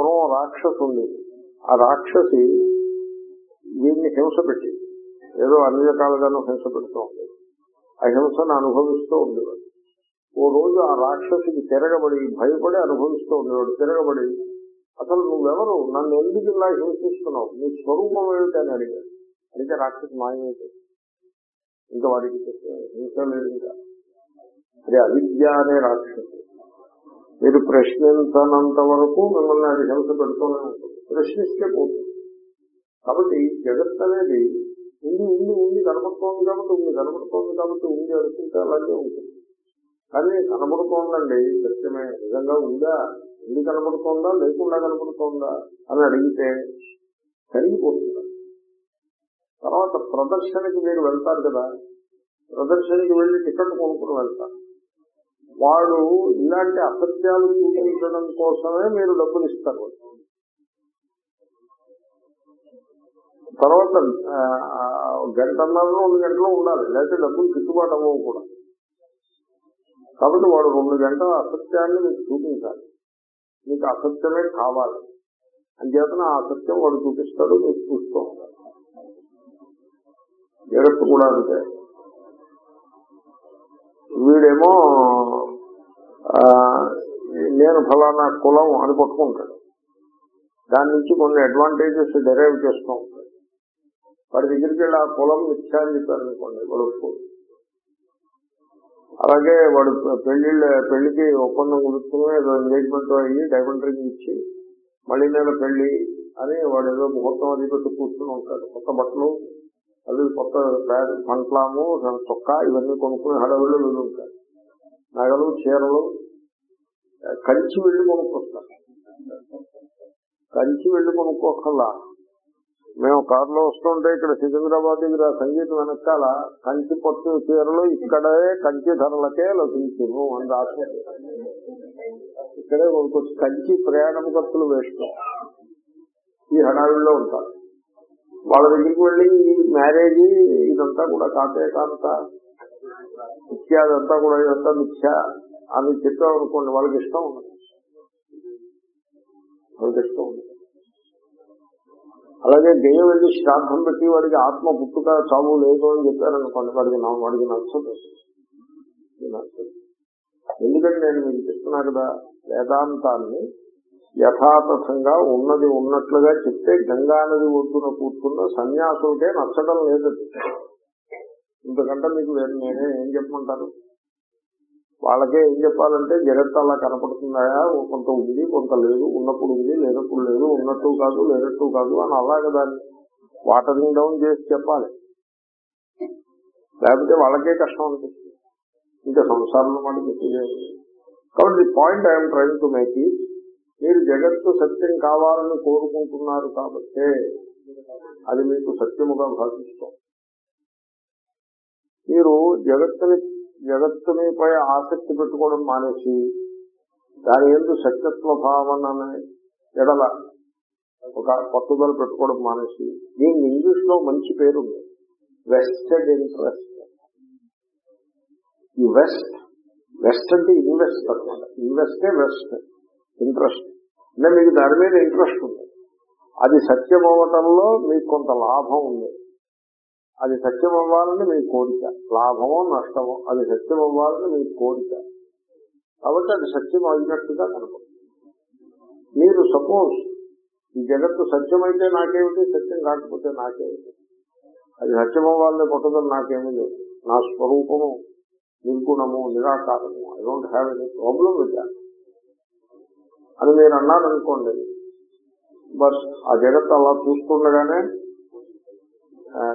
పూర్వం రాక్షసు ఉంది. ఆ రాక్షసి వీడిని హింస పెట్టి ఏదో అన్ని రకాలుగానూ హింస పెడుతూ ఉంది. ఆ హింసను అనుభవిస్తూ ఉండేవాడు. ఓ రోజు ఆ రాక్షసికి తిరగబడి భయపడి అనుభవిస్తూ ఉండేవాడు. తిరగబడి అసలు నువ్వెవరు? నన్ను ఎందుకు ఇలా హింసిస్తున్నావు? నీ స్వరూపం ఏమిటని అడిగాడు. అడిగితే రాక్షసు మాయమైతే ఇంకా వాడికి హింస లేదు ఇంకా. అది అవిద్య అనే రాక్షసు మీరు ప్రశ్నించనంత వరకు మిమ్మల్ని అది హింస పెడుతూనే ఉంటుంది. ప్రశ్నిస్తే పోతుంది. కాబట్టి జగత్ అనేది ఉంది ఉంది ఉంది కనబడుతోంది కాబట్టి ఉంది కనబడుతోంది కాబట్టి ఉంది అనుకుంటే అలాగే ఉంటుంది. కానీ కనబడుతోందండి సత్యమే. నిజంగా ఉందా? ఉంది కనబడుతోందా? లేకుండా కనబడుతోందా? అని అడిగితే కరిగిపోతుంది? తర్వాత ప్రదర్శనకి మీరు వెళ్తారు కదా? ప్రదర్శనకి వెళ్ళి టికెట్ కొనుక్కుని వెళ్తారు. వాడు ఇలాంటి అసత్యాలు చూపించడం కోసమే మీరు డబ్బులు ఇస్తారు. తర్వాత గంటన్నర రెండు గంటలు ఉండాలి. లేకపోతే డబ్బులు గిట్టుబాటు అవ్వవు కూడా. కాబట్టి వాడు రెండు గంటల అసత్యాన్ని మీకు చూపించాలి. మీకు అసత్యమే కావాలి. అంచేతన ఆ అసత్యం వాడు చూపిస్తాడు మీరు చూస్తూ ఉంటారు జగత్తు కూడా అంతే. వీడేమో నేను ఫలానా కులం అని పట్టుకుంటాడు. దాని నుంచి కొన్ని అడ్వాంటేజెస్ డెరైవ్ చేస్తూ ఉంటాడు. వాడి దగ్గరికి వెళ్ళి ఆ కులం మిథ్యాన్ని చెప్పారనుకోండి వాడు అలాగే వాడు పెళ్ళిళ్ళ పెళ్ళికి ఒప్పందం కుదుర్చుకుని ఏదో ఎంగేజ్మెంట్ అయ్యి డైమండ్ రింగ్ ఇచ్చి మళ్ళీ నెల పెళ్ళి అని వాడు ఏదో ముహూర్తం అది పెట్టి కూర్చుని ఉంటాడు. కొత్త బట్టలు అది కొత్త పంట్లాము చొక్కా ఇవన్నీ కొనుక్కుని హడవిళ్ళు వెళ్ళి ఉంటాడు నగలు చీరలు కంచి వెళ్ళి కొనుక్కొస్తారు కంచి వెళ్ళి కొనుక్కోకల్లా మేము కారులో వస్తుంటే ఇక్కడ సికింద్రాబాద్ దగ్గర సంగీతం వెనకాల కంచి పట్టు చీరలు ఇక్కడే కంచి ధరలకే లభించును అని రాసి ఇక్కడే కొనుక్కొచ్చి కంచి ప్రయాణం ఖర్చులు వేస్తాం ఈ హడావిడిలో ఉంటారు వాళ్ళ దగ్గరికి వెళ్ళి ఈ మ్యారేజ్ ఇదంతా కూడా కాతే కాంత మిథ్యా అదంతా కూడా ఇదంతా మిథ్య అని చెప్పామనుకోండి వాళ్ళకి ఇష్టం ఉండదు. వాళ్ళకి ఇష్టం ఉండదు. అలాగే దెయ్యం వెళ్ళి శ్రాద్ధం పెట్టి వాడికి ఆత్మ పుట్టుక చావు లేదు అని చెప్పారనుకోండి వాడికి నా- వాడికి నచ్చదు. నచ్చదు. ఎందుకంటే నేను మీకు చెప్తున్నా కదా వేదాంతాన్ని యథాతథంగా ఉన్నది ఉన్నట్లుగా చెప్తే గంగా నది ఒడ్డున కూర్చున్న సన్యాసులకే నచ్చడం లేదు. ఇంతకంటే మీకు వేరే నేనే ఏం చెప్పమంటారు వాళ్ళకే ఏం చెప్పాలంటే జగత్ అలా కనపడుతుందా కొంత ఉంది కొంత లేదు ఉన్నప్పుడు ఉంది లేనప్పుడు లేదు ఉన్నట్టు కాదు లేనట్టు కాదు అని అలాగే దాన్ని వాటరింగ్ డౌన్ చేసి చెప్పాలి. లేకపోతే వాళ్ళకే కష్టం అనిపిస్తుంది. ఇంకా సంసారంలో మాట చెప్పలేదు కాబట్టి point I'm train to make మీరు జగత్తు సత్యం కావాలని కోరుకుంటున్నారు కాబట్టి అది మీకు సత్యముగా భావిస్తాం. మీరు జగత్తుని జగత్తునిపై ఆసక్తి పెట్టుకోవడం మానేసి దాని ఎందు సత్యత్వ భావన ఎడల ఒక పట్టుదల పెట్టుకోవడం మానేసి దీన్ని ఇంగ్లీష్లో మంచి పేరు ఉంది. వెస్టెడ్ ఇంట్రెస్ట్ ఈ వెస్ట్ వెస్ట్ అంటే ఇన్వెస్ట్ అనమాట ఇన్వెస్టే వెస్ట్ ఇంట్రెస్ట్ అంటే మీకు దాని మీద ఇంట్రెస్ట్ ఉంది. అది సత్యం అవ్వటంలో మీకు కొంత లాభం ఉంది. అది సత్యం అవ్వాలని మీ కోరిక. లాభమో నష్టమో అది సత్యం అవ్వాలని మీ కోరిక. కాబట్టి అది సత్యం అయినట్టుగా కనపడుతుంది. మీరు సపోజ్ ఈ జగత్తు సత్యమైతే నాకేమిటి సత్యం కాకపోతే నాకేమిటి? అది సత్యం అవ్వాలనే పట్టుదల నాకేమీ లేదు. నా స్వరూపము నిర్గుణము నిరాకారము. I don't have any problem with that అని మీరు అన్నారనుకోండి బస్ ఆ జగత్తు అలా చూస్తుండగానే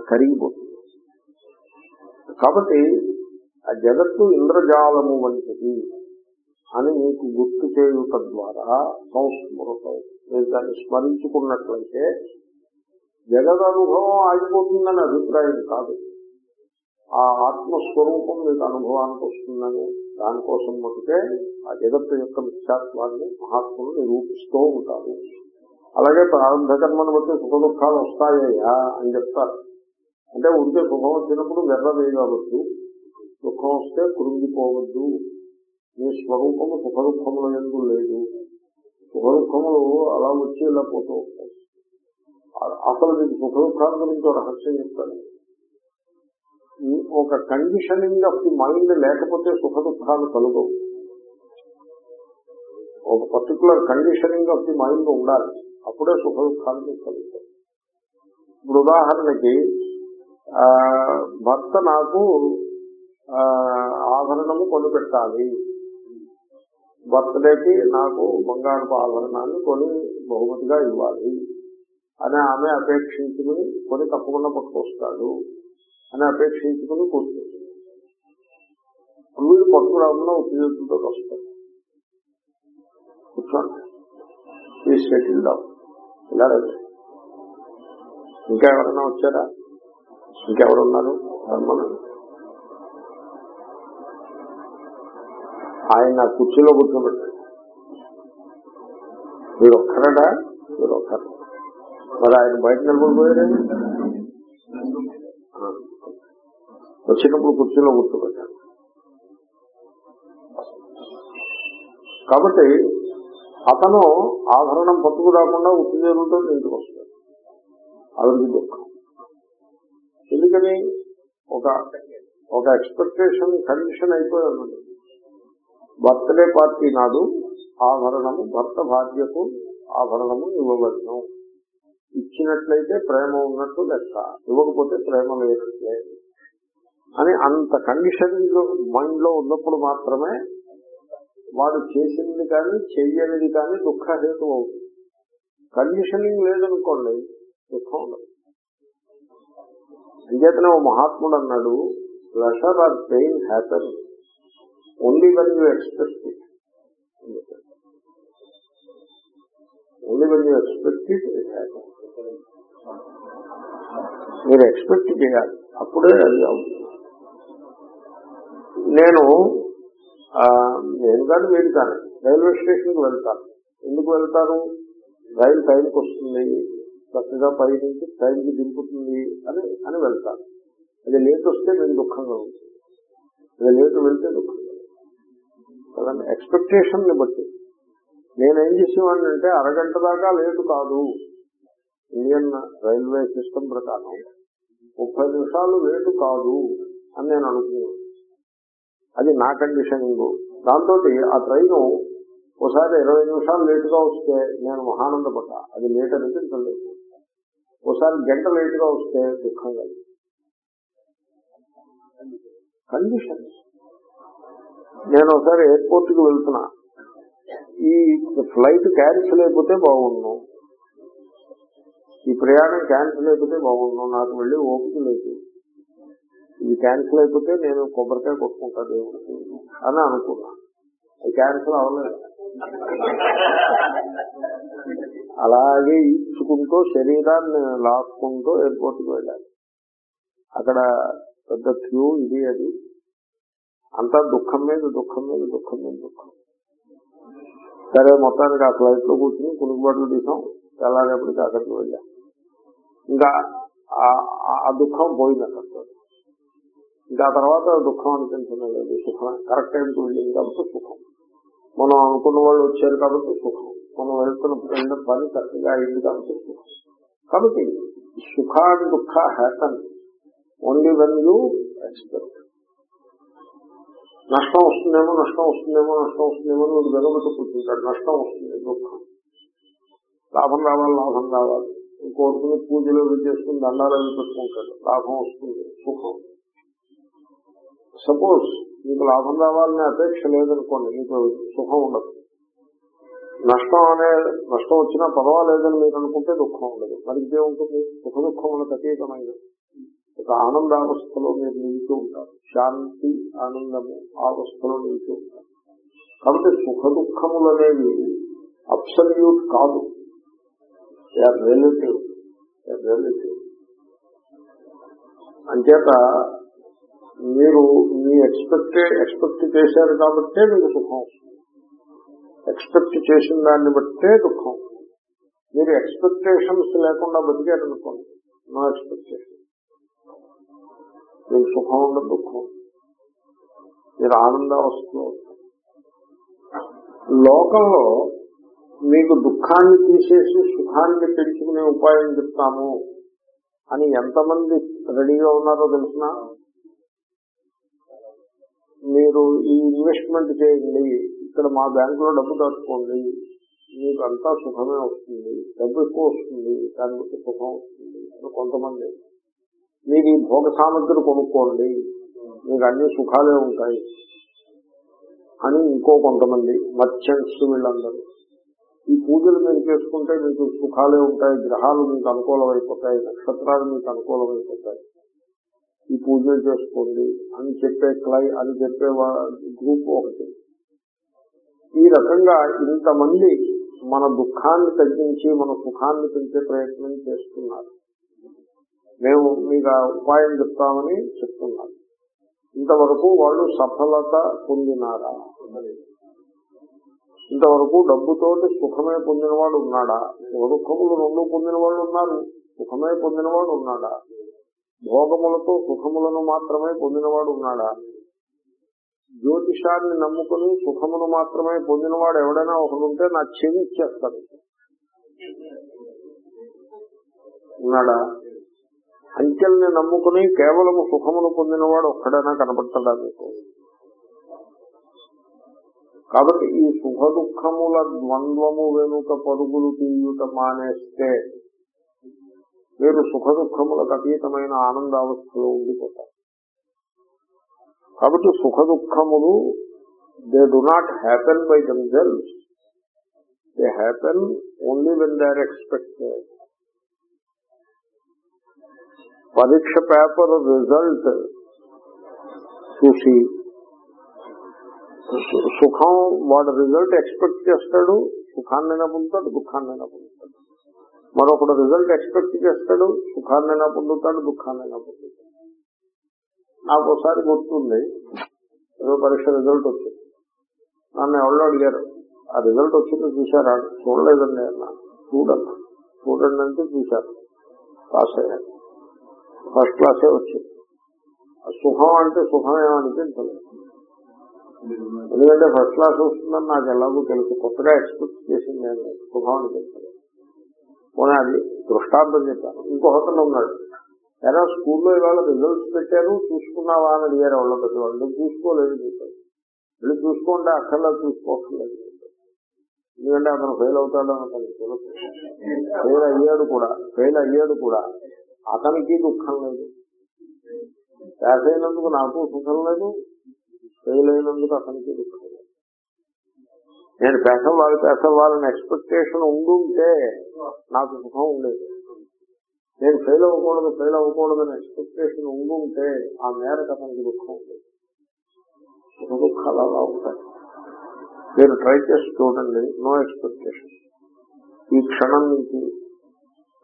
కరిగిపోతుంది. కాబట్టి ఆ జగత్తు ఇంద్రజాలము వంటిది అని మీకు గుర్తు చేయుట ద్వారా సంస్మృతం. మీరు దాన్ని స్మరించుకున్నట్లయితే జగద అనుభవం ఆగిపోతుందని అభిప్రాయం కాదు. ఆ ఆత్మస్వరూపం మీకు అనుభవానికి వస్తుందని దానికోసం మటుకే ఆ జగత్తు యొక్క మిథ్యాత్వాన్ని మహాత్ములు నిరూపిస్తూ ఉంటారు. అలాగే ప్రారంభ కర్మను బట్టి సుఖ దుఃఖాలు వస్తాయా అని చెప్తారు. అంటే ఉంటే సుఖం వచ్చినప్పుడు వెర్ర వేయవద్దు దుఃఖం వస్తే కృంగిపోవద్దు. నీ స్వరూపము సుఖ దుఃఖముల ఎందుకు లేదు. సుఖ దుఃఖములు అలా వచ్చి ఇలా పోతూ ఉంటాయి. అసలు నీకు సుఖ దుఃఖాల గురించి ఒక రహస్యం చెప్తాను. ఒక కండిషనింగ్ ఆఫ్ ది మైండ్ లేకపోతే సుఖ దుఃఖాలు కలుగవు. ఒక particular conditioning of the mind ఉండాలి. అప్పుడే సుఖ దుఃఖాలు కలుగుతాయి. ఇప్పుడు ఉదాహరణకి భర్త నాకు ఆభరణము కొని పెట్టాలి బర్త్డేకి నాకు బంగారపు ఆభరణాన్ని కొని బహుమతిగా ఇవ్వాలి. అని ఆమె అపేక్షించుకుని కొని తప్పకుండా పట్టుకొస్తాడు. అని అపేక్షించుకుని కూర్చుంటుంది. వీడు పట్టుకురాకుండా ఉపయోగంతో వస్తాడు కూర్చోండి. ఈ సెటిల్ డౌన్ ఇలా ఇంకా ఎవరైనా వచ్చారా? ఇంకెవరున్నారు? రమ్మను ఆయన కుర్చీలో కూర్చోబెట్టాడు మీరు ఒక్కరడా మీరు ఒక్కరు మరి ఆయన బయట నిలబడిపోయారండి వచ్చినప్పుడు కుర్చీలో కూర్చోబెట్టాడు కాబట్టి అతను ఆభరణం పట్టుకు రాకుండా ఉత్తేజంతో ఇంటికి వస్తాడు ఆవిడికి దుఃఖం. ఎందుకని ఒక ఒక ఎక్స్పెక్టేషన్ కండిషన్ అయిపోయి ఉన్నది బర్త్డే పార్టీ నాడు ఆభరణము భర్త భార్యకు ఆభరణము ఇవ్వబడను. ఇచ్చినట్లయితే ప్రేమ ఉన్నట్టు లెక్క. ఇవ్వకపోతే ప్రేమ లేనట్లే. అని అంత కండిషన్ మైండ్లో ఉన్నప్పుడు మాత్రమే వాడు చేసింది కానీ చెయ్యనిది కానీ దుఃఖహేతు అవుతుంది. కండిషనింగ్ లేదనుకోండి దుఃఖం ఉండదు. అంచేతనే ఓ మహాత్ముడు అన్నాడు pleasure or pain happen only when you expect it only when you expect it it happen మీరు ఎక్స్పెక్ట్ చేయాలి అప్పుడే అది అవుతుంది. నేను నేను కాదు మీరు రైల్వే స్టేషన్కి వెళ్తాను. ఎందుకు వెళ్తాను? రైలు టైంకి వస్తుంది చక్కగా పై నుంచి టైంకి దింపుతుంది అని అని వెళ్తాను అది లేట్ వస్తే నేను దుఃఖంగా ఉంటుంది అది లేట్ వెళ్తే దుఃఖంగా కదండి ఎక్స్పెక్టేషన్ని బట్టి. నేనేం చేసేవాడిని అంటే అరగంట దాకా లేటు కాదు. ఇండియన్ రైల్వే సిస్టమ్ ప్రకారం ముప్పై నిమిషాలు లేటు కాదు అని నేను అనుకున్నాను అది నా కండిషనింగ్. దాంతో ఆ ట్రైన్ ఒకసారి ఇరవై నిమిషాలు లేటుగా వస్తే నేను మహానందపడ్డా. అది లేట్ అనిపించలేదు. ఒకసారి గంట లేటుగా వస్తే దుఃఖం కలిగి కండిషన్ నేను ఒకసారి ఎయిర్పోర్ట్కి వెళ్తున్నా. ఈ ఫ్లైట్ క్యాన్సిల్ అయిపోతే బాగుండు. ఈ ప్రయాణం క్యాన్సిల్ అయిపోతే బాగుండు. నాకు వెళ్ళి ఓపిక లేదు. ఇది క్యాన్సిల్ అయిపోతే నేను కొబ్బరికాయ కొట్టుకుంటా దేవుడికి అని అనుకున్నా. క్యాన్సిల్ అవ్వలేదు. అలాగే ఈడ్చుకుంటూ శరీరాన్ని లాక్కుంటూ ఎయిర్పోర్ట్కి వెళ్ళాలి. అక్కడ పెద్ద క్యూ ఇది అది. అంతా దుఃఖం మీద దుఃఖం మీద దుఃఖం మీద దుఃఖం సరే మొత్తానికి ఆ ఫ్లైట్లో కూర్చుని కునుకుబాట్లు తీసాం. తెల్లారేపటికి అక్కడికి వెళ్ళాం. ఇంకా ఆ- దుఃఖం పోయింది అక్కడ ఇంకా తర్వాత దుఃఖం అనిపించడం లేదు సుఖం కరెక్ట్ టైంకి వెళ్ళింది కాబట్టి సుఖం. మనం అనుకున్న వాళ్ళు వచ్చారు కాబట్టి సుఖం. మనం వెళ్తున్న వెళ్ళిన పని చక్కగా అయింది కాబట్టి కాబట్టి సుఖ అండ్ దుఃఖ happen only when you expect నష్టం వస్తుందేమో నష్టం వస్తుందేమో నష్టం వస్తుందేమో నువ్వు వీడు కూర్చుంటాడు నష్టం వస్తుంది దుఃఖం. లాభం రావాలి లాభం రావాలి. కోరుకుని పూజలు అవి చేసుకుని దండాలు అవి పెట్టుకుంటాడు. లాభం వస్తుంది సుఖం. సపోజ్ నీకు లాభం రావాలనే అపేక్ష లేదనుకోండి నీకు సుఖం ఉండదు. నష్టం అనే నష్టం వచ్చినా పర్వాలేదని మీరు అనుకుంటే దుఃఖం ఉండదు. మరి ఉంటుంది. సుఖ దుఃఖములకు అతీతమైన ఒక ఆనందావస్థలో మీరు నిలుతూ ఉంటారు. శాంతి ఆనందము ఆ అవస్థలో నిలుతూ ఉంటారు. కాబట్టి సుఖ దుఃఖములు అనేవి అబ్సల్యూట్ కాదు. రిలేటివ్ రిలేటివ్ అంచేత మీరు మీ ఎక్స్పెక్ట్ ఎక్స్పెక్ట్ చేశారు కాబట్టే మీకు సుఖం వస్తుంది. ఎక్స్పెక్ట్ చేసిన దాన్ని బట్టే దుఃఖం. మీరు ఎక్స్పెక్టేషన్స్ లేకుండా బతికారనుకోండి నో ఎక్స్పెక్టేషన్. మీకు సుఖం ఉండదు దుఃఖం మీరు ఆనందావస్థలో ఉంటారు. లోకంలో మీకు దుఃఖాన్ని తీసేసి సుఖాన్ని పెంచుకునే ఉపాయం చెప్తాము అని ఎంతమంది రెడీగా ఉన్నారో తెలిసిన? మీరు ఈ ఇన్వెస్ట్మెంట్ చేయండి ఇక్కడ మా బ్యాంకులో డబ్బు దాచుకోండి. మీకు అంతా సుఖమే వస్తుంది. డబ్బు ఎక్కువ వస్తుంది. దాని బట్టి సుఖం వస్తుంది అని కొంతమంది. మీరు ఈ భోగ సామగ్రి కొనుక్కోండి. మీకు అన్ని సుఖాలే ఉంటాయి అని ఇంకో కొంతమంది మర్చెంట్స్ వీళ్ళందరూ. ఈ పూజలు మీరు చేసుకుంటే మీకు సుఖాలే ఉంటాయి. గ్రహాలు మీకు అనుకూలమైపోతాయి. నక్షత్రాలు మీకు అనుకూలమైపోతాయి. ఈ పూజలు చేసుకోండి అని చెప్పే క్లై అని చెప్పే గ్రూప్ ఒకటి. ఈ రకంగా ఇంతమంది మన దుఃఖాన్ని తగ్గించి మన సుఖాన్ని పెంచే ప్రయత్నం చేస్తున్నారు. మేము మీకు ఉపాయం చెప్తామని చెప్తున్నారు. ఇంతవరకు వాళ్ళు సఫలత పొందినారా? ఇంతవరకు డబ్బుతోటి సుఖమే పొందినవాడు ఉన్నాడా? దుఃఖములు రెండు పొందిన వాళ్ళు ఉన్నారు? సుఖమే పొందినవాడు ఉన్నాడా? భోగములతో సుఖములను మాత్రమే పొందినవాడు ఉన్నాడా? జ్యోతిషాన్ని నమ్ముకుని సుఖమును మాత్రమే పొందినవాడు ఎవడైనా ఒకడు ఉంటే నా చెవి ఇచ్చేస్తాడు. ఉన్నాడా? అంకెల్ని నమ్ముకుని కేవలము సుఖమును పొందినవాడు ఒక్కడైనా కనపడతాడా మీకు? కాబట్టి ఈ సుఖ దుఃఖముల ద్వంద్వము వెనుక పరుగులు తీయుట మానేస్తే మీరు సుఖ దుఃఖములకు అతీతమైన ఆనందావస్థలో ఉండిపోతారు. కాబట్టి సుఖ దుఃఖములు they do not happen by themselves they happen only when they are expected పరీక్ష పేపర్ రిజల్ట్ చూసి సుఖం వాడు రిజల్ట్ ఎక్స్పెక్ట్ చేస్తాడు సుఖాన్నైనా పొందుతాడు దుఃఖాన్నైనా పొందుతాడు మరొకడు రిజల్ట్ ఎక్స్పెక్ట్ చేస్తాడు సుఖాన్నైనా పొందుతాడు దుఃఖాన్నైనా పొందుతాడు నాకు ఒకసారి గుర్తుంది. ఏదో పరీక్ష రిజల్ట్ వచ్చింది. నన్ను ఎవరో అడిగారు. ఆ రిజల్ట్ వచ్చింది చూసారా చూడలేదండి అన్న. చూడన్నా. చూడండి అంటే చూశారు. పాస్ అయ్యాను ఫస్ట్ క్లాసే వచ్చింది. సుఖం అంటే సుఖం ఏమనిపించలేదు ఎందుకంటే ఫస్ట్ క్లాస్ వస్తుందని నాకు ఎలాగో తెలుసు. కొత్తగా ఎక్స్పెక్ట్ చేసింది నేను సుఖం అనిపించలేదు. పోనీ అది దృష్టాంతం చెప్పాను. ఇంకొకతను ఉన్నాడు. ఎలా స్కూల్లో ఇవాళ రిజల్ట్స్ పెట్టారు చూసుకున్నావా అని అడిగారు వాళ్ళ పెద్ద వాళ్ళు. చూసుకోలేదు చెప్పారు వెళ్ళి చూసుకుంటే అక్కర్లా చూసుకోవట్లేదు ఎందుకంటే అతను ఫెయిల్ అవుతాడని అతనికి తెలుసు. ఫెయిల్ అయ్యాడు కూడా ఫెయిల్ అయ్యాడు కూడా. అతనికి దుఃఖం లేదు. ప్యాస్ అయినందుకు నాకు సుఖం లేదు. ఫెయిల్ అయినందుకు అతనికి దుఃఖం లేదు. నేను ప్యాస్ అవ్వాలి ప్యాస్ అవ్వాలని ఎక్స్పెక్టేషన్ ఉండుంటే నాకు సుఖం ఉండేది. నేను ఫెయిల్ అవ్వకూడదు ఫెయిల్ అవ్వకూడదని ఎక్స్పెక్టేషన్ ఉండుంటే ఆ మేరకు అతనికి దుఃఖం ఉంటుంది దుఃఖాలు అలా ఉంటాయి. మీరు ట్రై చేసి చూడండి నో ఎక్స్పెక్టేషన్ ఈ క్షణం నుంచి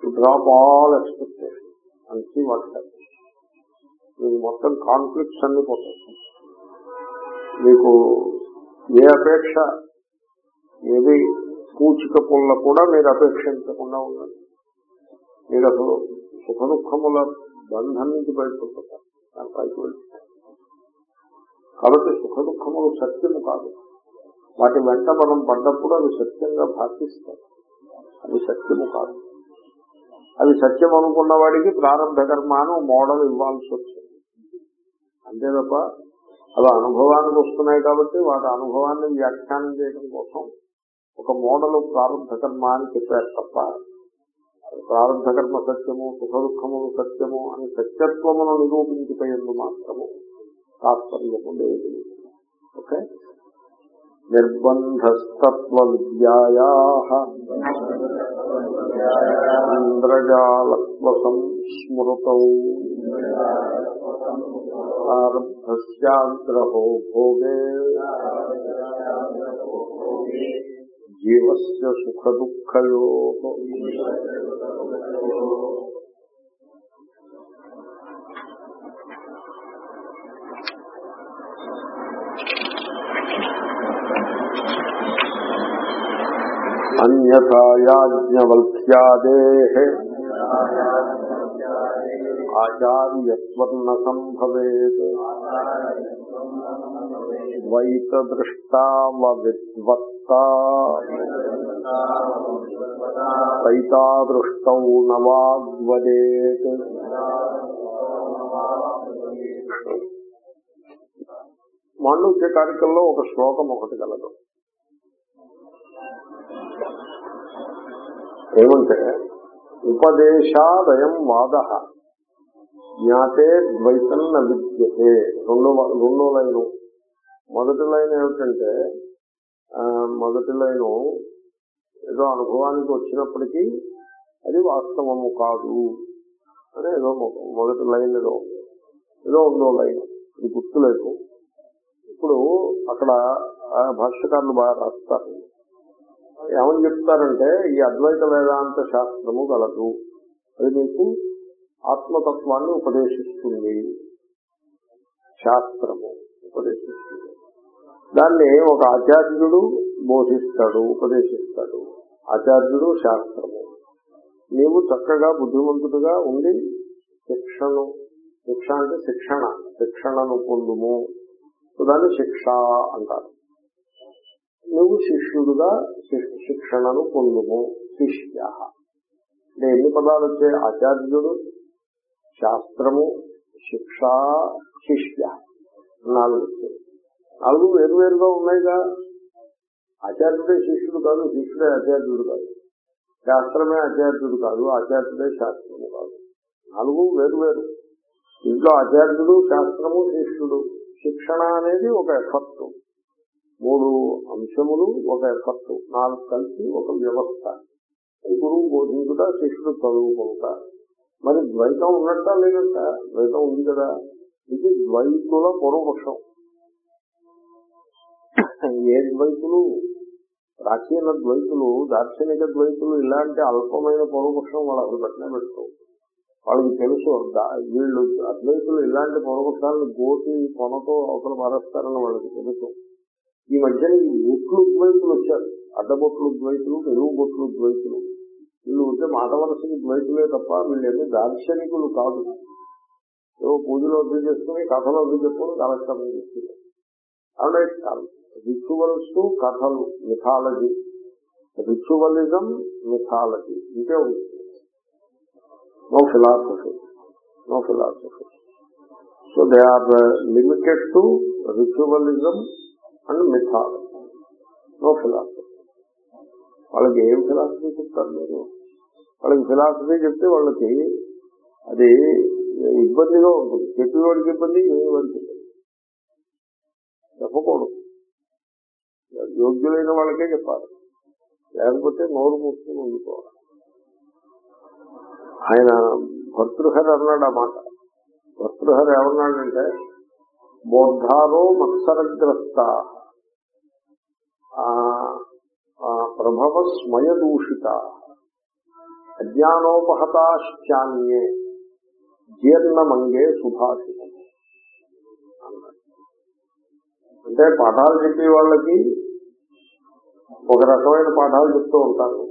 డ్రాప్ ఆల్ ఎక్స్పెక్టేషన్ అని సీ వాట్ మీకు మొత్తం కాన్ఫ్లిక్ట్స్ అన్ని పోతాయి. మీకు ఏ అపేక్ష ఏది పూచిక పుల్ల కూడా మీరు అపేక్షించకుండా ఉండండి. మీరు అసలు సుఖ దుఃఖముల బంధం నుంచి బయటపడుతుంటారు దాని పైకి వెళ్తారు కాబట్టి సుఖ దుఃఖములు సత్యము కాదు. వాటి వెంట మనం పడ్డప్పుడు అవి సత్యంగా భాషిస్తాయి అవి సత్యము కాదు. అవి సత్యం అనుకున్న వాడికి ప్రారంభ కర్మాను మోడల్ ఇవ్వాల్సి వచ్చింది అంతే తప్ప అవి అనుభవానికి వస్తున్నాయి కాబట్టి వాటి అనుభవాన్ని వ్యాఖ్యానం చేయడం కోసం ఒక మోడల్ ప్రారంభ కర్మ అని చెప్పారు తప్ప ప్రారంభ కర్మ సత్యము సుఖ దుఃఖములు సత్యము అని సత్యత్వమును నిరూపించిపోయేందు మాత్రము తాత్పర్యము లేదు. ఓకే? నిర్బంధస్తత్వ విద్యాయా సంస్మృత సంస్మృతౌ ప్రారంభస్యాగ్రహో భోగే జీవస్య సుఖ దుఃఖయో అన్యథాయాజ్ఞవల్క్యాదే ఆచార్యత్వర్ణ సంభవేత్ ద్వైతదృష్టావ విద్వత్తా వైతాదృష్టౌ నవాగ్వదేత్ మాండూక్య కారికల్లో ఒక శ్లోకం ఒకటి కలదు. ఏమంటే ఉపదేశాదయం వాద జ్ఞాతే ద్వైతం న విద్యతే. రెండో రెండో లైను. మొదటి లైన్ ఏమిటంటే మొదటి లైను ఏదో అనుభవానికి వచ్చినప్పటికీ అది వాస్తవము కాదు. అని ఏదో మొదటి లైన్ ఏదో ఏదో ఉందో లైన్ ఇది గుర్తులేదు ఇప్పుడు అక్కడ భాష్యకారులు బాగా రాస్తారు. ఏమని చెప్తారంటే ఈ అద్వైత వేదాంత శాస్త్రము గలదు. అది మీకు ఆత్మతత్వాన్ని ఉపదేశిస్తుంది. శాస్త్రము ఉపదేశిస్తుంది. దాన్ని ఒక ఆచార్యుడు బోధిస్తాడు ఉపదేశిస్తాడు. ఆచార్యుడు శాస్త్రము. నీవు చక్కగా బుద్ధిమంతుడుగా ఉండి శిక్షను శిక్ష అంటే శిక్షణ శిక్షణను పొందుము. దాన్ని శిక్ష అంటారు. నువ్వు శిష్యుడుగా శిక్షణను పొందుము. శిష్య. అంటే ఎన్ని పదాలు వచ్చాయి? ఆచార్యుడు శాస్త్రము శిక్ష శిష్య. నాలుగు వచ్చాయి. నాలుగు వేరువేరుగా ఉన్నాయిగా. ఆచార్యుడే శిష్యుడు కాదు శిష్యుడే ఆచార్యుడు కాదు. శాస్త్రమే ఆచార్యుడు కాదు ఆచార్యుడే శాస్త్రము కాదు. నాలుగు వేరు వేరు ఇంట్లో ఆచార్యుడు శాస్త్రము శిష్యుడు. శిక్షణ అనేది ఒక ఎఫర్ట్. మూడు అంశములు ఒక ఎఫర్ట్. నాలుగు కలిసి ఒక వ్యవస్థ. గురువు బోధించుట శిష్యుడు చదువుకుంట మరి ద్వైతం ఉన్నట్ట లేదంట ద్వైతం ఉంది కదా. ఇది ద్వైతుల పూర్వపక్షం ఏ ద్వైతులు ప్రాచీన ద్వైతులు దార్శనిక ద్వైతులు ఇలాంటి అల్పమైన పూర్వపక్షం వాళ్ళు అసలు పట్టిన పెడతాం వాళ్ళకి తెలుసు వీళ్ళు అద్వైతులు ఇలాంటి పూర్వపక్షాలను గోటి కొనతో అవసరం మారేస్తారని వాళ్ళకి తెలుసు. ఈ మధ్యన ఈ బొట్లు ద్వైతులు వచ్చారు. అడ్డబొట్లు ద్వైతులు నిలువు బొట్లు ద్వైతులు. వీళ్ళు ఉంటే మాట మనసుకి ద్వైతులే తప్ప వీళ్ళేమీ దార్శనికులు కాదు. ఏవో పూజలు అభివృద్ధి చేసుకుని కథలు అభివృద్ధి చెప్పుకుని కాలక్షేపం చేస్తుంది కాదు. రిచువల్స్ కథలు మిథాలజీ రిచువలిజం మిథాలజీ ఇంకే ఉంది. No philosophy no philosophy so they are limited to ritualism and mythology no philosophy వాళ్ళకి ఏం ఫిలాసఫీ చెప్తారు మీరు? వాళ్ళకి ఫిలాసఫీ చెప్తే వాళ్ళకి అది ఇబ్బందిగా ఉంటుంది. చెప్పేవాడికి ఇబ్బంది వాడికి ఇబ్బంది చెప్పకూడదు. యోగ్యులైన వాళ్ళకే చెప్పాలి. లేకపోతే నోరు మూసుకుని ఉండిపోవాలి. ఆయన భర్తృహరి అన్నాడు ఆ మాట. భర్తృహరి ఏమన్నాడంటే బోద్ధారో మత్సరగ్రస్త. ప్రభవ స్మయదూషిత అజ్ఞానోపహతాశ్చాన్యే. జీర్ణమంగే సుభాషితం. అంటే పాఠాలు చెప్పే వాళ్ళకి ఒక రకమైన పాఠాలు చెప్తూ ఉంటారు.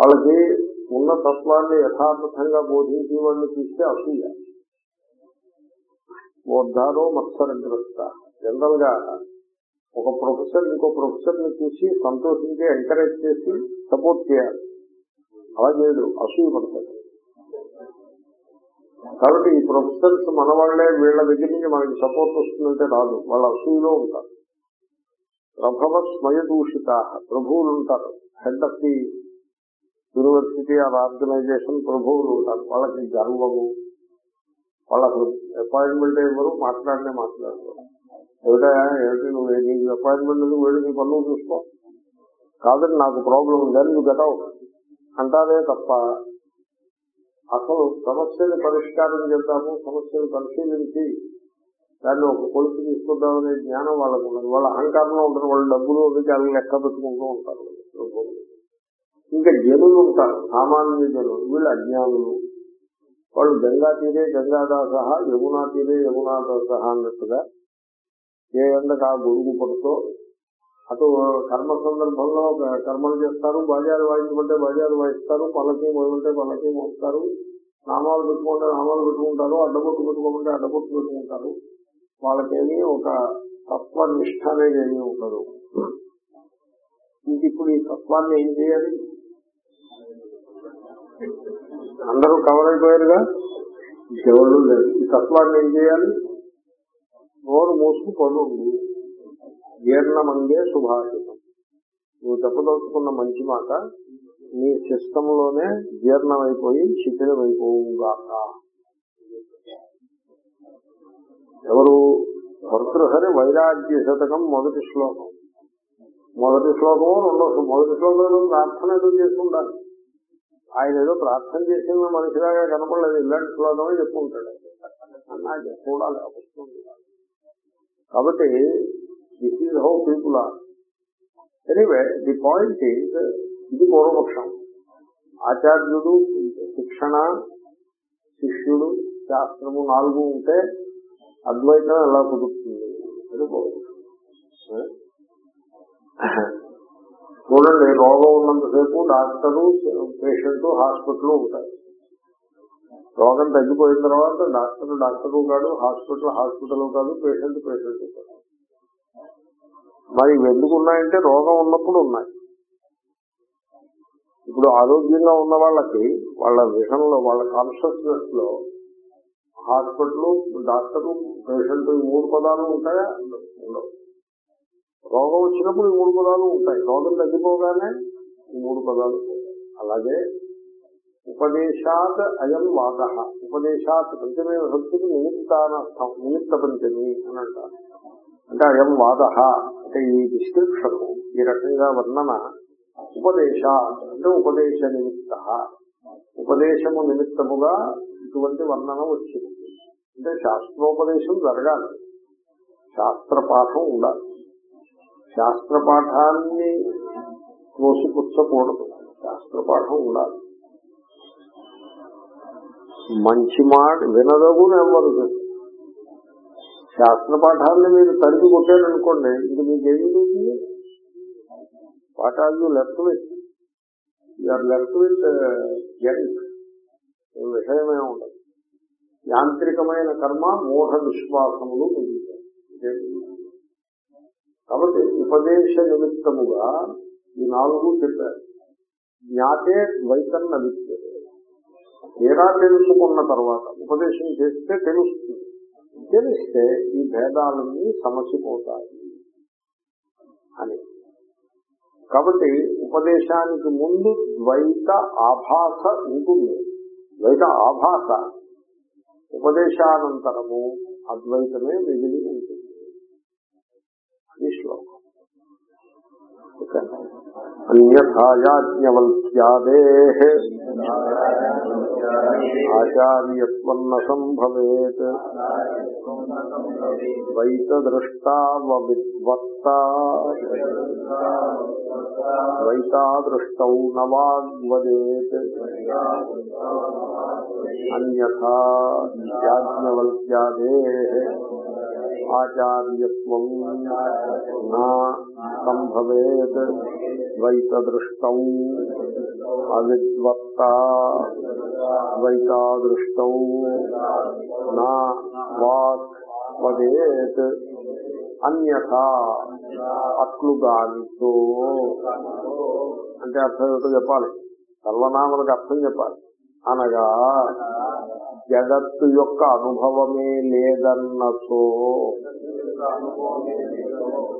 వాళ్ళకి ఉన్న తత్వాన్ని యథాతథంగా బోధించే వాళ్ళని చూస్తే అసూయ. బోద్ధారో మత్సరగ్రస్త. జనరల్గా ఒక ప్రొఫెసర్ ఇంకో ప్రొఫెసర్ని చూసి సంతోషించి ఎంకరేజ్ చేసి సపోర్ట్ చేయాలి. అలా చేయడు అసూయ పడతాడు కాబట్టి ఈ ప్రొఫెసర్స్ మన వాళ్ళే వీళ్ళ దగ్గర నుంచి మనకి సపోర్ట్ వస్తుందంటే రాదు. వాళ్ళ అసూయలో ఉంటారు. ప్రభవ స్మయదూషిత ప్రభువులు ఉంటారు. Head of the university or organisation ప్రభువులు ఉంటారు. వాళ్ళకి గర్వము వాళ్ళకు అపాయింట్మెంట్ ఇవ్వరు మాట్లాడనే మాట్లాడరు. ఏమిటా? ఏమిటి? నువ్వు నీకు అపాయింట్మెంట్ వేడి నీ పనులు చూసుకో. కాదండి నాకు ప్రాబ్లం ఉందని నువ్వు గెట్ అవుట్ అంటారే తప్ప అసలు సమస్యను పరిష్కారం చేద్దాము సమస్యను పరిశీలించి దాన్ని ఒక కొలుసు తీసుకుందామనే జ్ఞానం వాళ్ళకు ఉన్నది. వాళ్ళ అహంకారంలో ఉంటారు వాళ్ళ డబ్బులు అధికారులు లెక్క పెట్టుకుంటూ ఉంటారు. ఇంకా జనులు ఉంటారు సామాన్య జనులు వీళ్ళు అజ్ఞానులు. వాళ్ళు గంగా తీరే గంగాదాస యమునా తీరే యమునాదాస అన్నట్టుగా ఏ ఎండకు ఆ గొడుగు పడుతో అటు కర్మ సందర్భంలో కర్మలు చేస్తారు బాజాలు వాయించమంటే బాజాలు వాయిస్తారు పల్లకి మొదలుంటే పల్లకి మోస్తారు నామాలు పెట్టుకుంటే నామాలు పెట్టుకుంటారు అడ్డబొట్టు పెట్టుకోమంటే అడ్డబొట్టు పెట్టుకుంటారు. వాళ్ళకేమీ ఒక తత్వనిష్ట అనేది ఏమీ ఉండదు. ఇంక ఇప్పుడు ఈ తత్వాన్ని ఏం చేయాలి? అందరూ కవర్ అయిపోయారుగా ఎవరు లేదు ఈ తత్వాన్ని ఏం చేయాలి? నోరు మూసుకు పడు జీర్ణమంగే సుభాషితం. నువ్వు చెప్పదలుచుకున్న మంచి మాట నీ సిస్టమ్లోనే జీర్ణమైపోయి శిథిలమైపోవుగాక. ఎవరు? భర్తృహరి వైరాగ్య శతకం మొదటి శ్లోకం. మొదటి శ్లోకము రెండో మొదటి శ్లోకంలో ప్రార్థన ఏదో చేసుకుంటాను ఆయన ఏదో ప్రార్థన చేసిన మనిషిలాగా కనపడలేదు. ఇలాంటి శ్లోకమే చెప్పుకుంటాడు. నాకు చూడాలి ఆ పుస్తకం కాబట్టి this is how people are anyway the point is ఇది పూర్వపక్షం. ఆచార్యుడు శిక్షణ శిష్యుడు శాస్త్రము నాలుగు ఉంటే అద్వైతం ఎలా కుదురుతుంది? అది పూర్వపక్షం. చూడండి రోగం ఉన్నంతసేపు డాక్టరు పేషెంట్ హాస్పిటల్ ఉంటాయి రోగం తగ్గిపోయిన తర్వాత డాక్టర్ డాక్టరు కాదు హాస్పిటల్ హాస్పిటల్ కాదు పేషెంట్ పేషెంట్ కాదు. మరి ఇవి ఎందుకు ఉన్నాయంటే రోగం ఉన్నప్పుడు ఉన్నాయి. ఇప్పుడు ఆరోగ్యంగా ఉన్న వాళ్ళకి వాళ్ళ విషయంలో వాళ్ళ కాన్షియస్నెస్లో హాస్పిటల్ డాక్టరు పేషెంట్ ఈ మూడు పదాలు ఉంటాయా? ఉండవు. రోగం వచ్చినప్పుడు ఈ మూడు పదాలు ఉంటాయి. రోగం తగ్గిపోగానే ఈ మూడు పదాలు అలాగే ఉపదేశాత్ అయం వాద. ఉపదేశాత్ పంచమే భక్తికి నిమిత్తానర్థం నిమిత్త పంచమి అని అంటారు. అంటే అయం వాద అంటే ఈ డిస్క్రిప్షన్ ఈ రకంగా వర్ణన ఉపదేశ అంటే ఉపదేశ నిమిత్త. ఉపదేశము నిమిత్తముగా ఇటువంటి వర్ణన వచ్చింది. అంటే శాస్త్రోపదేశం జరగాలి. శాస్త్ర పాఠం ఉండాలి. శాస్త్ర పాఠాన్ని తోసిపుచ్చకూడదు శాస్త్ర పాఠం ఉండాలి. మంచి మాట వినదవు ఎవరు శాస్త్ర పాఠాలను మీరు తడిపి కొట్టారనుకోండి ఇది మీకు uh, ఏమి పాఠాలు you left with you're left with junk విషయమే ఉండదు. యాంత్రికమైన కర్మ మూఢ విశ్వాసములు మిగులుతాయి. కాబట్టి ఉపదేశ నిమిత్తముగా ఈ నాలుగు చెప్పారు. జ్ఞాతే ద్వైతన్న విద్యతే తీరా తెలుసుకున్న తర్వాత ఉపదేశం చేస్తే తెలుస్తుంది. తెలిస్తే ఈ భేదాలన్నీ సమసిపోతాయి అని. కాబట్టి ఉపదేశానికి ముందు ద్వైత ఆభాస ఉంటుంది. ద్వైత ఆభాస. ఉపదేశానంతరము అద్వైతమే మిగిలి ఉంటుంది. అది శ్లోకం. అన్యథాయాజ్ఞవల్క్యాదే. ఆచార్యత్వన్న సంభవేత్ ద్వైతదృష్టావిద్వత్త ద్వైతాదృష్టౌ నవాగ్వదేత్ అన్యథా యాజ్ఞవల్క్యాదే ఆచార్యత్వం నా సంభవేత్ ద్వైతదృష్టౌ అవిద్వత్త ద్వైతాదృష్టౌ నా వాక్ వదేత్. అన్యథా అట్లుగానితో. అంటే అర్థం ఏమిటో చెప్పాలి. సర్వనామలకు అర్థం చెప్పాలి. అనగా జగత్తు యొక్క అనుభవమే లేదన్నతో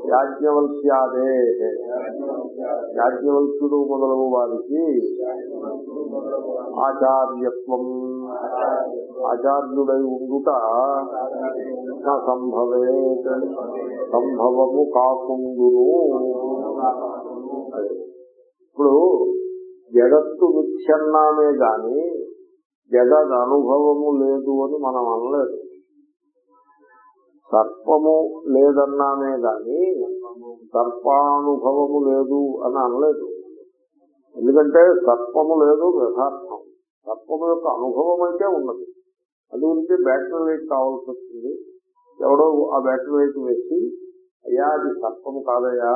యాజ్ఞవల్క్యాదే. యాజ్ఞవల్క్యుడు మొదలగు వారికి ఆచార్యత్వం. ఆచార్యుడై ఉండుట నా సంభవేత్ సంభవము కాకుండును. ఇప్పుడు జగత్తు మిథ్యన్నామే గాని జగద్ అనుభవము లేదు అని మనం అనలేదు. సర్పము లేదన్నామే గాని సర్పానుభవము లేదు అని అనలేదు. ఎందుకంటే సర్పము లేదు యథార్థం. సర్పము యొక్క అనుభవం అయితే ఉన్నది. అది గురించి బ్యాటరీ లైట్ కావాల్సి వస్తుంది. ఎవడో ఆ బ్యాటరీ లైట్ వేసి అయ్యా అది సర్పము కాదయ్యా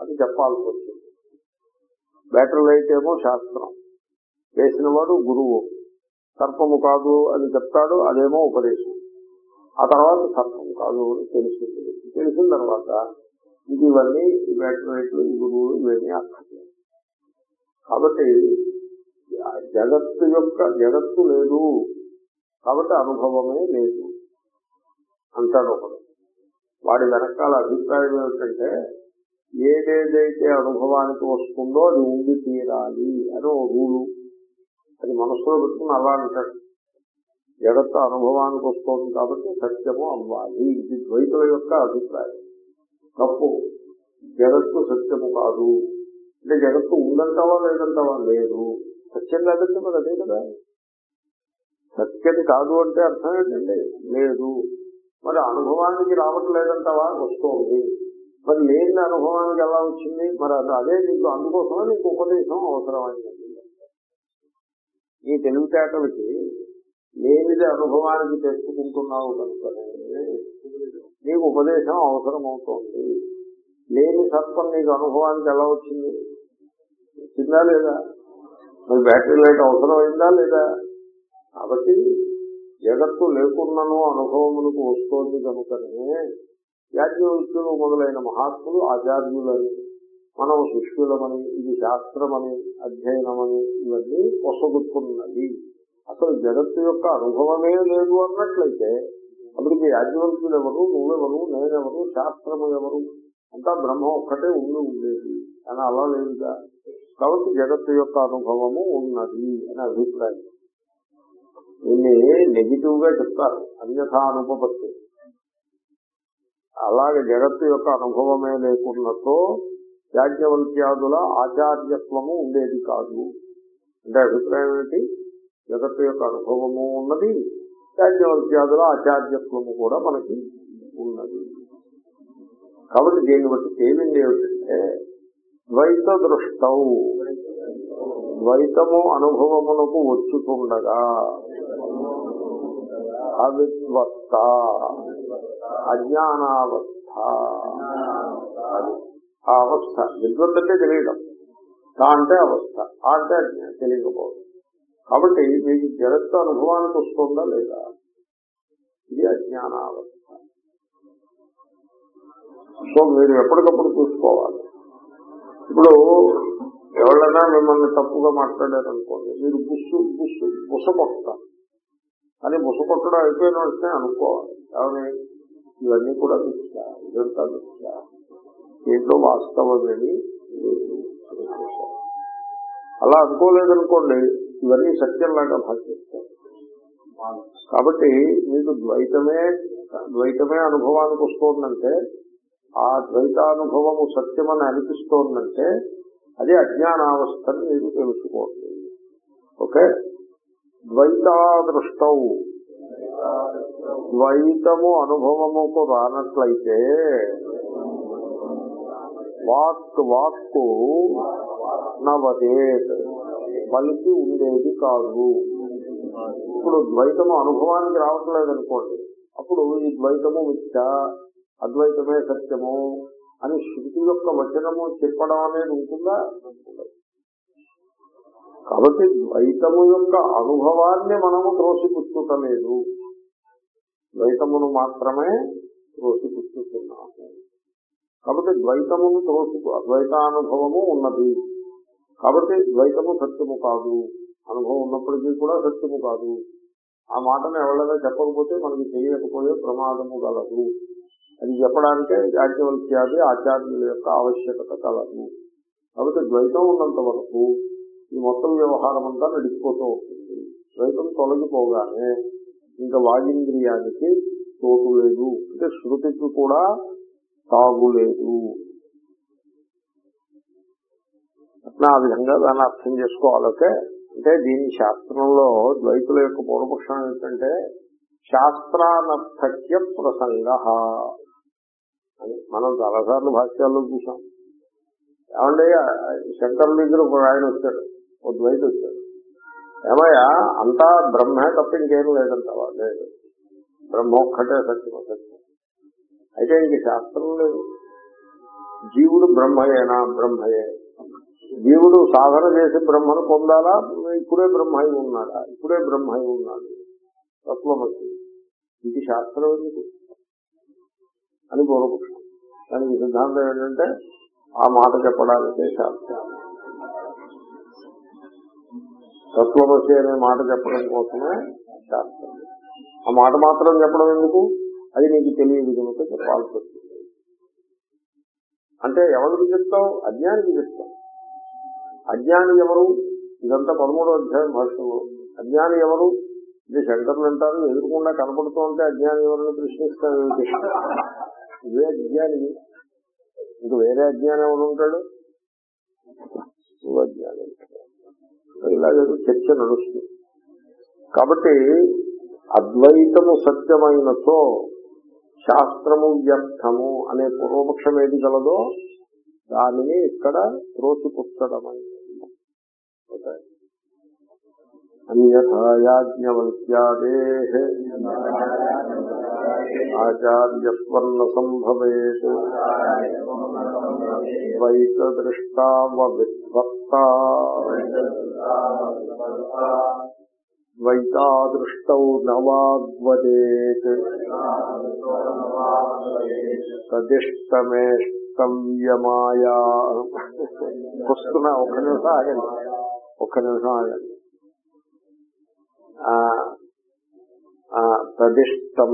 అని చెప్పాల్సి వచ్చింది బ్యాటరీ లైట్ ఏమో శాస్త్రం. వేసిన వాడు గురువు. సర్పము కాదు అని చెప్తాడు అదేమో ఉపదేశం. ఆ తర్వాత సత్వం కాదు అని తెలిసింది. తెలిసిన తర్వాత ఇది ఇవన్నీ ఈ బ్యాటరీలు ఈ గురువులు ఇవన్నీ అక్కర్లేదు కాబట్టి జగత్తు యొక్క జగత్తు లేదు కాబట్టి అనుభవమే లేదు అంటాడు ఒకడు వాడి వెనకాల అభిప్రాయం ఏమిటంటే ఏదేదైతే అనుభవానికి వస్తుందో అది ఉండి తీరాలి అని ఓ రూలు. అది మనసులో పెట్టుకుని అలా అంటాడు. జగత్తు అనుభవానికి వస్తుంది కాబట్టి సత్యము అవ్వాలి ఇది ద్వైతుల యొక్క అభిప్రాయం. తప్పు. జగత్తు సత్యము కాదు. అంటే జగత్తు ఉందంటావా లేదంటావా లేదు. సత్యం లేదంటే మరి అదే కదా. సత్యం కాదు అంటే అర్థం ఏంటండి? లేదు. మరి అనుభవానికి రావట్లేదంటావా? వస్తుంది. మరి లేని అనుభవానికి ఎలా వచ్చింది? మరి అది అదే నీకు అందుకోసమే నీకు ఉపదేశం అవసరమైంది? నీ తెలివితేటలకి లేనిది అనుభవానికి తెచ్చుకుంటున్నావు కనుకనే నీకు ఉపదేశం అవసరం అవుతోంది లేని సత్వం నీకు అనుభవానికి ఎలా వచ్చింది? వచ్చిందా లేదా? మరి బ్యాటరీ లైట్ అవసరమైందా లేదా? కాబట్టి జగత్తు లేకున్నను అనుభవములకు వస్తోంది కనుకనే యాజ్ఞవృత్తులు మొదలైన మహాత్ములు ఆచార్యులని మనం శిష్యులమని ఇది శాస్త్రమని అధ్యయనమని ఇవన్నీ కొసగుతున్నది అసలు జగత్తు యొక్క అనుభవమే లేదు అన్నట్లయితే అప్పటికి యాజ్ఞవంతులు ఎవరు నువ్వెవరు నేనెవరు శాస్త్రము ఎవరు అంతా బ్రహ్మ ఒక్కటే ఉండి ఉండేది. అని అలా లేదుగా. కాబట్టి జగత్తు యొక్క అనుభవము ఉన్నది అని అభిప్రాయం. దీన్ని నెగిటివ్గా చెప్తారు. అన్యథా అనుపపత్తి. అలాగే జగత్తు యొక్క అనుభవమే లేకున్నతో యాజ్ఞవల్క్యాదుల ఆచార్యత్వము ఉండేది కాదు. అంటే అభిప్రాయం ఏంటి జగత్తు యొక్క అనుభవము ఉన్నది యాజ్ఞవల్క్యాదుల ఆచార్యత్వము కూడా మనకి ఉన్నది. కాబట్టి దీన్ని బట్టి తేలింది ఏమిటంటే ద్వైత దృష్టౌ ద్వైతము అనుభవమునకు వచ్చుతుండగా అవిద్వత్త అజ్ఞానావస్థ ఆ అవస్థ. విద్వత్ అంటే తెలియడం. తా అంటే అవస్థ ఆ అంటే తెలియకపోవడం. కాబట్టి మీకు జగత్తు అనుభవానికి వస్తుందా లేదా? ఇది అజ్ఞానావస్థ. సో మీరు ఎప్పటికప్పుడు చూసుకోవాలి. ఇప్పుడు ఎవరైనా మిమ్మల్ని తప్పుగా మాట్లాడారనుకోండి మీరు బుస్సు బుస్సు బుస కొడతారు అని బుస కొట్టడం అయిపోయిన వెంటనే అనుకోవాలి. కానీ ఇవన్నీ కూడా మిథ్య ఇదంతా మిథ్య. దీంట్లో వాస్తవమేమి అలా అనుకోలేదనుకోండి ఇవన్నీ సత్యంలాగా భాషిస్తారు కాబట్టి మీకు ద్వైతమే ద్వైతమే అనుభవానికి వస్తుందంటే ఆ ద్వైతానుభవము సత్యమని అనిపిస్తోందంటే అది అజ్ఞానావస్థని మీరు తెలుసుకోండి. ఓకే? ద్వైతాదృష్ట. ద్వైతము అనుభవముకు రానట్లయితే వాక్ వాక్కు నవదేత్ పలికి ఉండేది కాదు. ఇప్పుడు ద్వైతము అనుభవానికి రావట్లేదు అనుకోండి అప్పుడు ఈ ద్వైతము మిథ్య అద్వైతమే సత్యము అని శృతి యొక్క వచనము చెప్పడం అనేది ఉంటుందా? కాబట్టి ద్వైతము యొక్క అనుభవాన్ని మనము త్రోసిపుచ్చుటలేదు. ద్వైతమును మాత్రమే త్రోసిపుచ్చుతున్నాము. కాబట్టి ద్వైతమును త్రోసి అద్వైతానుభవము ఉన్నది. కాబట్టి ద్వైతము సత్యము కాదు. అనుభవం ఉన్నప్పటికీ కూడా సత్యము కాదు. ఆ మాటను ఎవరైనా చెప్పకపోతే మనకి చేయకపోయే ప్రమాదము కలదు. అది చెప్పడానికే యాజ్ఞవల్క్యాది ఆచార్యుల యొక్క ఆవశ్యకత కలదు. కాబట్టి ద్వైతం ఉన్నంత వరకు ఈ మొత్తం వ్యవహారం అంతా నడిచిపోతూ ఉంటుంది. ద్వైతం తొలగిపోగానే ఇంకా వాగింద్రియానికి తోటు లేదు. అంటే శృతికి కూడా తాగులేదు. అట్లా ఆ విధంగా దాన్ని అర్థం చేసుకోవాలంటే అంటే దీని శాస్త్రంలో ద్వైతుల యొక్క పూర్వపక్షం ఏంటంటే శాస్త్రానర్థక్య ప్రసంగ అని మనం చాలాసార్లు భాష్యాల్లో చూసాం ఏమంటే శంకరుల దగ్గర ఒక ఆయన వచ్చాడు ఒక ద్వైత వచ్చాడు. ఏమయ్యా అంతా బ్రహ్మే తప్ప ఇంకేం లేదంటావా? లేదు. బ్రహ్మ ఒక్కటే సత్యం సత్యం. అయితే ఇంక శాస్త్రం లేదు జీవుడు బ్రహ్మయేనా? బ్రహ్మయే. జీవుడు సాధన చేసి బ్రహ్మను పొందాలా? ఇప్పుడే బ్రహ్మ అయి ఉన్నాడా? ఇప్పుడే బ్రహ్మ అయి ఉన్నాడు. తత్వమసి ఇది శాస్త్రం ఎందుకు? అని పూర్వపక్షం. దానికి సిద్ధాంతం ఏంటంటే ఆ మాట చెప్పడానికే శాస్త్రం. తత్వమసి అనే మాట చెప్పడం కోసమే శాస్త్రం. ఆ మాట మాత్రం చెప్పడం ఎందుకు? అది నీకు తెలియదు కనుక చెప్పాల్సి వస్తుంది. అంటే ఎవరికి చెప్తావు? అజ్ఞానికి చెప్తావు. అజ్ఞాని ఎవరు? ఇదంతా పదమూడో అధ్యాయం భాషలో అజ్ఞాని ఎవరు? ఇది శంకర్లు అంటారు ఎదురుకుండా కనపడుతూ ఉంటే అజ్ఞాని ఎవరిని ప్రశ్నిస్తారు ఏమిటి? ఇదే అజ్ఞాని. ఇంక వేరే అజ్ఞానం ఎవరు ఉంటాడు? నువ్వు అజ్ఞానం ఇలాగేదో చర్చ నడుస్తుంది. కాబట్టి అద్వైతము సత్యమైనతో శాస్త్రము వ్యర్థము అనే పూర్వపక్షం ఏది కలదో దానిని ఇక్కడ త్రోసిపుచ్చడమైనది అన్యథాయాజ్ఞవల్క్యాదే ఆచార్యస్వర్ణ సంభవేత్ ద్వైతదృష్టావవిద్వత్త ద్వైతాదృష్టౌ నవాద్వదేత్ తదిష్టమేష్టవ్యమాయా వస్తున్నా ఒక్క నిమిషం ఆగండి. ఒక్క నిమిషం ఆగండి. తదిష్టం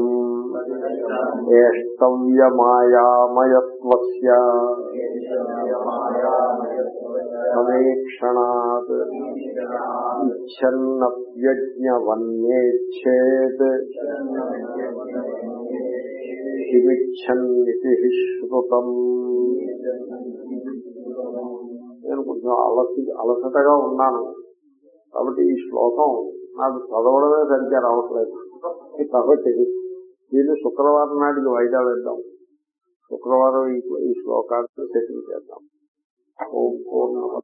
ఏష్టవ్యమాయామయత్వస్య సమీక్షణాత్ ఇచ్చన్నవ్యజ్ఞవన్యేచ్చేత్ కిమిచ్చన్నితి శ్రుతం. నేను కొంచెం అలసి అలసటగా ఉన్నాను. కాబట్టి ఈ శ్లోకం నాకు చదవడమే సరిగ్గా రావట్లేదు కాబట్టి దీన్ని శుక్రవారం నాటికి వాయిదా వేద్దాం. శుక్రవారం ఈ శ్లోకాన్ని సెటిల్ చేద్దాం. ఓం పూర్ణమ